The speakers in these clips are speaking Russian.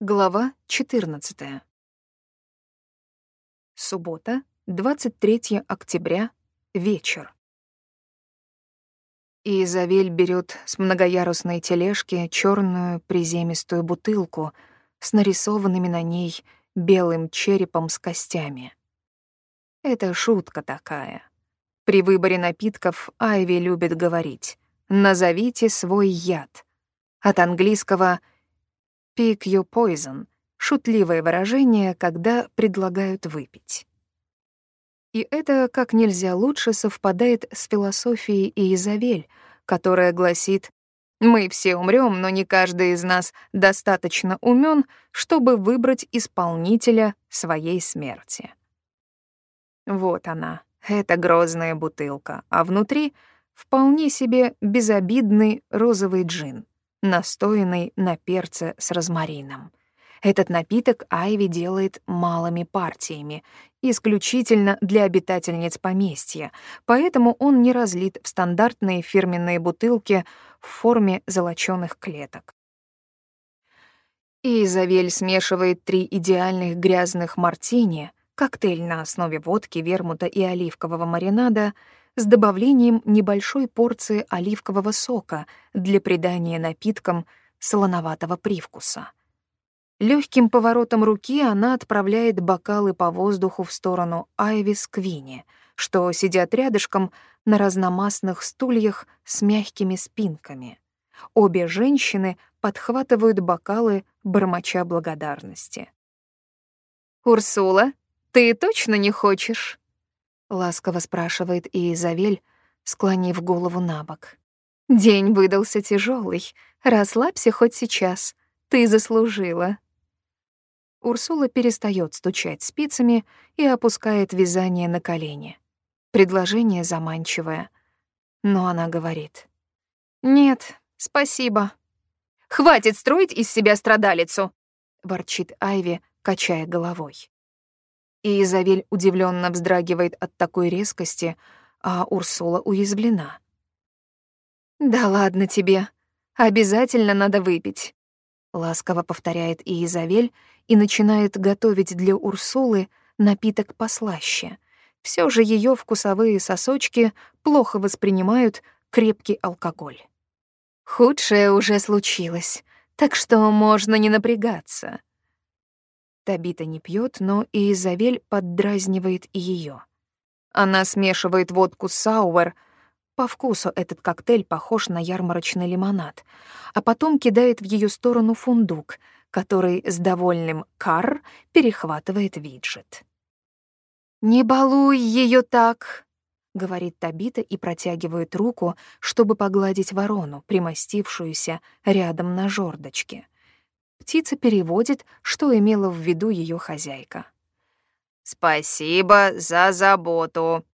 Глава 14. Суббота, 23 октября, вечер. Изавель берет с многоярусной тележки черную приземистую бутылку с нарисованными на ней белым черепом с костями. Это шутка такая. При выборе напитков Айви любит говорить «назовите свой яд». От английского — «pick your poison» — шутливое выражение, когда предлагают выпить. И это как нельзя лучше совпадает с философией Иезавель, которая гласит «Мы все умрем, но не каждый из нас достаточно умен, чтобы выбрать исполнителя своей смерти». Вот она, эта грозная бутылка, а внутри — вполне себе безобидный розовый джин — настоянный на перце с розмарином. Этот напиток Айви делает малыми партиями, исключительно для обитательниц поместья, поэтому он не разлит в стандартные фирменные бутылки в форме золочёных клеток. Изавель смешивает три идеальных грязных мартини, коктейль на основе водки, вермута и оливкового маринада — с добавлением небольшой порции оливкового сока для придания напиткам солоноватого привкуса. Легким поворотом руки она отправляет бокалы по воздуху в сторону Айви с Квинни, что сидят рядышком на разномастных стульях с мягкими спинками. Обе женщины подхватывают бокалы, бормоча благодарности. «Урсула, ты точно не хочешь?» — ласково спрашивает Иезавель, склонив голову на бок. «День выдался тяжелый. Расслабься хоть сейчас. Ты заслужила». Урсула перестает стучать спицами и опускает вязание на колени. Предложение заманчивое. Но она говорит. «Нет, спасибо». «Хватит строить из себя страдалицу!» — ворчит Айви, качая головой и Изавель удивленно вздрагивает от такой резкости, а Урсула уязвлена. «Да ладно тебе. Обязательно надо выпить», — ласково повторяет Изавель и начинает готовить для Урсулы напиток послаще. Все же ее вкусовые сосочки плохо воспринимают крепкий алкоголь. Худшее уже случилось, так что можно не напрягаться. Табита не пьет, но и Изавель поддразнивает и ее. Она смешивает водку с сауэр. По вкусу этот коктейль похож на ярмарочный лимонад, а потом кидает в ее сторону фундук, который с довольным «кар» перехватывает виджет. «Не балуй ее так!» — говорит Табита и протягивает руку, чтобы погладить ворону, примостившуюся рядом на жердочке — Птица переводит, что имела в виду ее хозяйка. «Спасибо за заботу».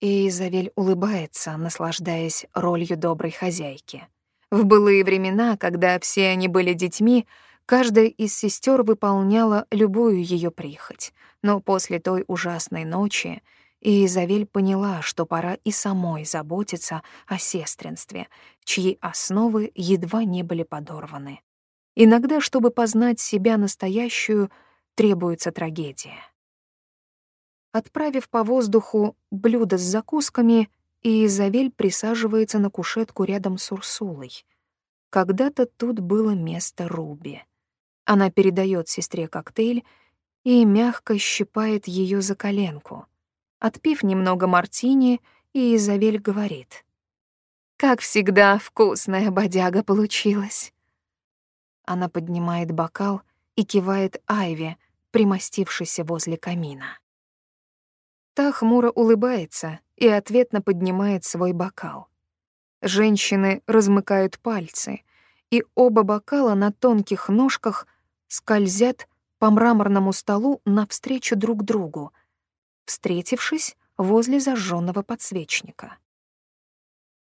И Изавель улыбается, наслаждаясь ролью доброй хозяйки. В былые времена, когда все они были детьми, каждая из сестер выполняла любую ее прихоть. Но после той ужасной ночи Изавель поняла, что пора и самой заботиться о сестринстве, чьи основы едва не были подорваны. Иногда, чтобы познать себя настоящую, требуется трагедия. Отправив по воздуху блюдо с закусками, Изавель присаживается на кушетку рядом с Урсулой. Когда-то тут было место Руби. Она передает сестре коктейль и мягко щипает ее за коленку. Отпив немного мартини, Изавель говорит. «Как всегда, вкусная бодяга получилась». Она поднимает бокал и кивает Айве, примостившейся возле камина. Та хмуро улыбается и ответно поднимает свой бокал. Женщины размыкают пальцы, и оба бокала на тонких ножках скользят по мраморному столу навстречу друг другу, встретившись возле зажженного подсвечника.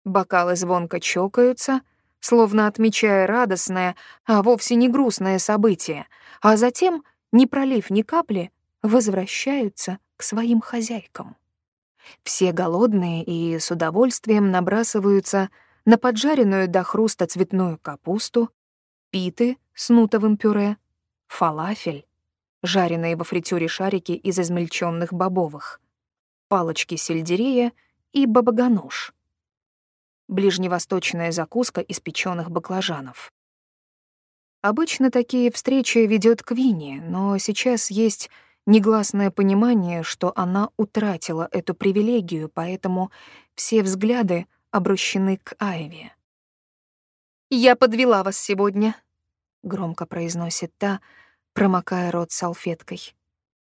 Бокалы звонко чокаются, словно отмечая радостное, а вовсе не грустное событие, а затем, не пролив ни капли, возвращаются к своим хозяйкам. Все голодные и с удовольствием набрасываются на поджаренную до хруста цветную капусту, питы с нутовым пюре, фалафель, жареные во фритюре шарики из измельченных бобовых, палочки сельдерея и бабагануш. Ближневосточная закуска из печёных баклажанов. Обычно такие встречи ведет Квинни, но сейчас есть негласное понимание, что она утратила эту привилегию, поэтому все взгляды обращены к Айве. «Я подвела вас сегодня», — громко произносит та, промокая рот салфеткой.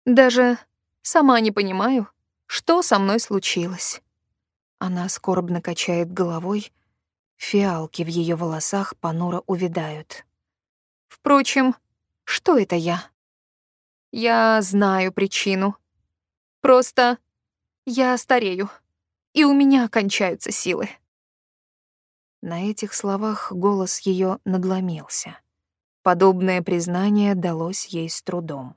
«Даже сама не понимаю, что со мной случилось». Она скорбно качает головой, фиалки в ее волосах понуро увядают. «Впрочем, что это я?» «Я знаю причину. Просто я старею, и у меня кончаются силы». На этих словах голос ее надломился. Подобное признание далось ей с трудом.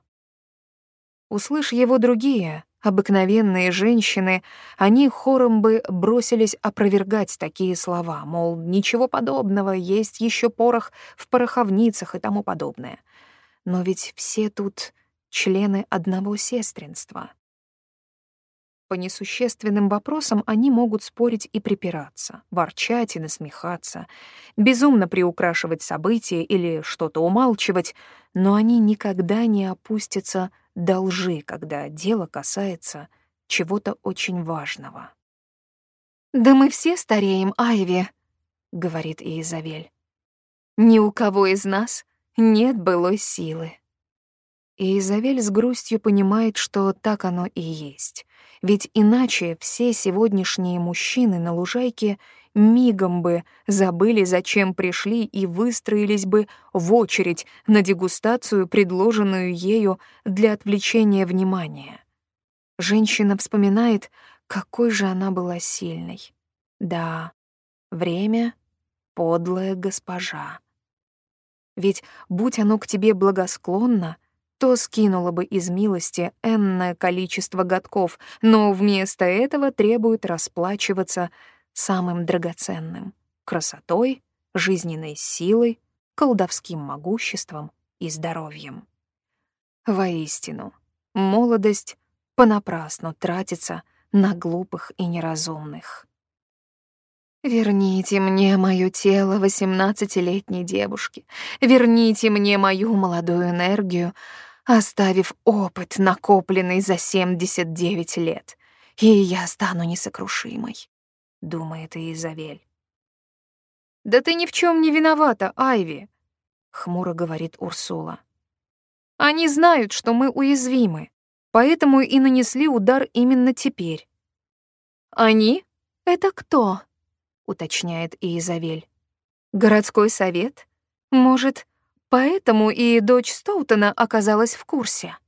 Услышь его другие, обыкновенные женщины, они хором бы бросились опровергать такие слова, мол, ничего подобного, есть еще порох в пороховницах и тому подобное. Но ведь все тут члены одного сестринства. По несущественным вопросам они могут спорить и припираться, ворчать и насмехаться, безумно приукрашивать события или что-то умалчивать, но они никогда не опустятся до лжи, когда дело касается чего-то очень важного. «Да мы все стареем, Айви», — говорит Иезавель. «Ни у кого из нас нет былой силы». Иезавель с грустью понимает, что так оно и есть. Ведь иначе все сегодняшние мужчины на лужайке мигом бы забыли, зачем пришли, и выстроились бы в очередь на дегустацию, предложенную ею для отвлечения внимания. Женщина вспоминает, какой же она была сильной. Да, время — подлая госпожа. Ведь, будь оно к тебе благосклонно, то скинула бы из милости энное количество годков, но вместо этого требует расплачиваться самым драгоценным — красотой, жизненной силой, колдовским могуществом и здоровьем. Воистину, молодость понапрасну тратится на глупых и неразумных. Верните мне моё тело восемнадцатилетней девушки. Верните мне мою молодую энергию, оставив опыт, накопленный за 79 лет, и я стану несокрушимой, — думает Изавель. «Да ты ни в чем не виновата, Айви», — хмуро говорит Урсула. «Они знают, что мы уязвимы, поэтому и нанесли удар именно теперь». «Они? Это кто?» — уточняет Изавель. «Городской совет? Может, Поэтому и дочь Стоутона оказалась в курсе.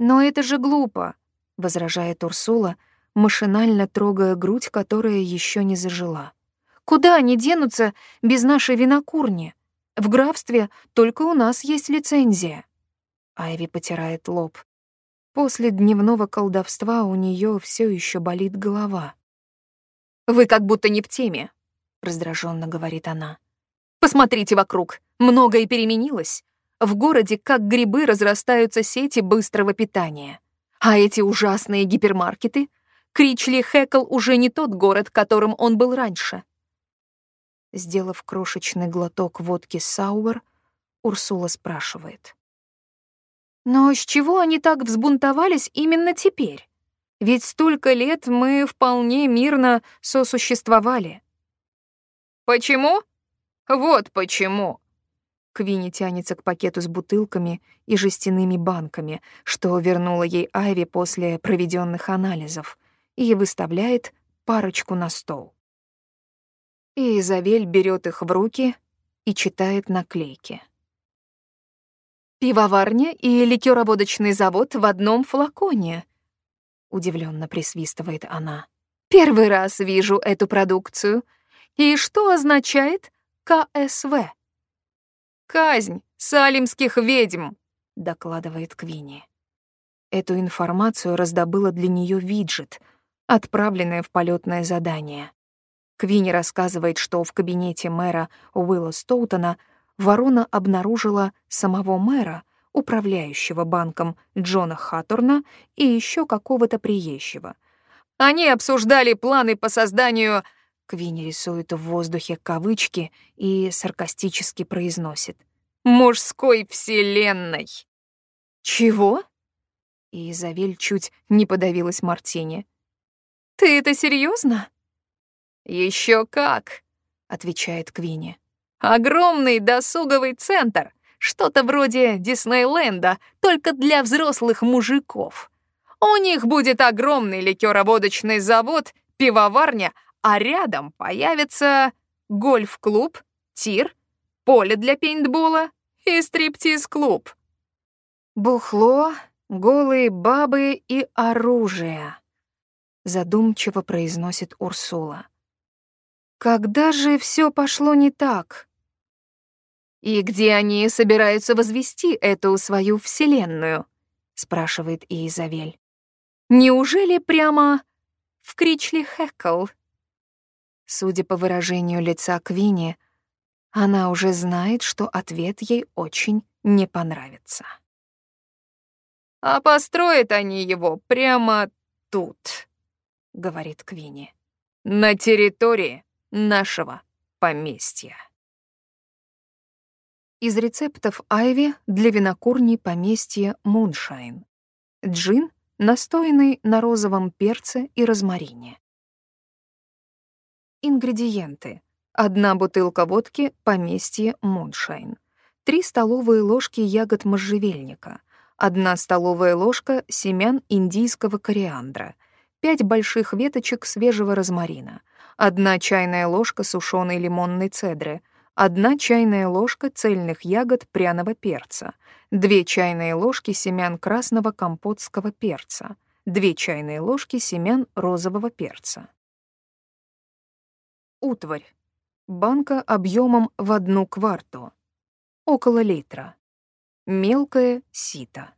«Но это же глупо», — возражает Урсула, машинально трогая грудь, которая еще не зажила. «Куда они денутся без нашей винокурни? В графстве только у нас есть лицензия». Айви потирает лоб. После дневного колдовства у нее все еще болит голова. «Вы как будто не в теме», — раздраженно говорит она. «Посмотрите вокруг. Многое переменилось. В городе как грибы разрастаются сети быстрого питания. А эти ужасные гипермаркеты? Кричли Хэкл уже не тот город, которым он был раньше. Сделав крошечный глоток водки Сауэр, Урсула спрашивает. «Но с чего они так взбунтовались именно теперь? Ведь столько лет мы вполне мирно сосуществовали». «Почему? Вот почему!» Квинни тянется к пакету с бутылками и жестяными банками, что вернула ей Айви после проведенных анализов, и выставляет парочку на стол. И Изабель берет их в руки и читает наклейки. «Пивоварня и ликероводочный завод в одном флаконе», — удивленно присвистывает она. «Первый раз вижу эту продукцию. И что означает КСВ?» «Казнь салимских ведьм», — докладывает Квинни. Эту информацию раздобыла для нее виджет, отправленная в полетное задание. Квинни рассказывает, что в кабинете мэра Уилла Стоутона ворона обнаружила самого мэра, управляющего банком Джона Хатторна и еще какого-то приезжего. Они обсуждали планы по созданию... Квинни рисует в воздухе кавычки и саркастически произносит. «Мужской вселенной». «Чего?» И Изавель чуть не подавилась Мартине. «Ты это серьезно? Еще как!» — отвечает Квинни. «Огромный досуговый центр, что-то вроде Диснейленда, только для взрослых мужиков. У них будет огромный ликероводочный завод, пивоварня, а рядом появится гольф-клуб, тир, поле для пейнтбола и стриптиз-клуб. Бухло, голые бабы и оружие, задумчиво произносит Урсула. Когда же все пошло не так? И где они собираются возвести эту свою вселенную? спрашивает Изавель. Неужели прямо в Кричли Хэкл? Судя по выражению лица Квини, она уже знает, что ответ ей очень не понравится. «А построят они его прямо тут», — говорит Квини, — «на территории нашего поместья». Из рецептов Айви для винокурни поместья Муншайн. Джин, настоянный на розовом перце и розмарине. Ингредиенты. Одна бутылка водки поместье Муншайн. Три столовые ложки ягод можжевельника. Одна столовая ложка семян индийского кориандра. Пять больших веточек свежего розмарина. Одна чайная ложка сушеной лимонной цедры — 1 чайная ложка цельных ягод пряного перца, 2 чайные ложки семян красного компотского перца, 2 чайные ложки семян розового перца. Утварь. Банка объемом в одну кварту. Около литра. Мелкое сито.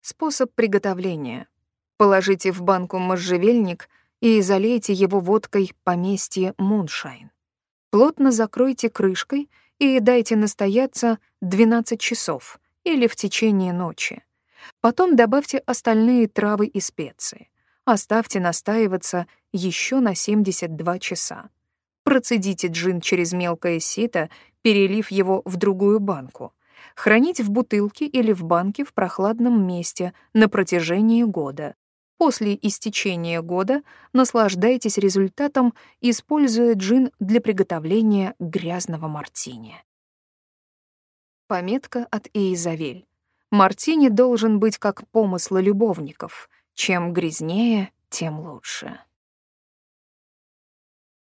Способ приготовления. Положите в банку можжевельник и залейте его водкой поместье Муншайн. Плотно закройте крышкой и дайте настояться 12 часов или в течение ночи. Потом добавьте остальные травы и специи. Оставьте настаиваться еще на 72 часа. Процедите джин через мелкое сито, перелив его в другую банку. Хранить в бутылке или в банке в прохладном месте на протяжении года. После истечения года наслаждайтесь результатом, используя джин для приготовления грязного мартини. Пометка от Иезавель. Мартини должен быть как помыслы любовников. Чем грязнее, тем лучше.